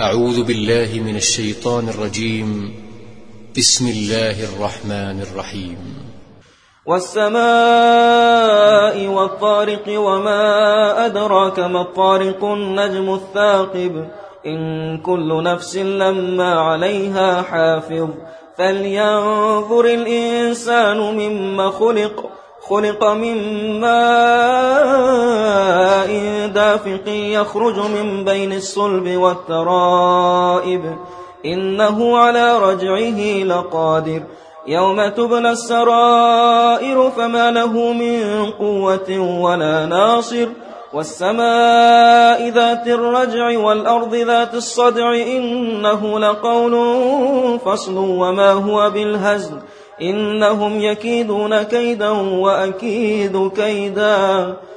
أعوذ بالله من الشيطان الرجيم. بسم الله الرحمن الرحيم. والسماء والطارق وما أدراك ما الطارق النجم الثاقب. إن كل نفس لما عليها حافظ. فلينظر الإنسان مما خلق. خلق من ماء دافق يخرج من بين الصلب والترائب. إنه على رجعه لقادر. يوم تبنى السرائر فما له من قوة ولا ناصر. والسماء ذات الرجع والأرض ذات الصدع. إنه لقول فصل وما هو بالهزل. إنهم يكيدون كيدا وأكيد كيدا.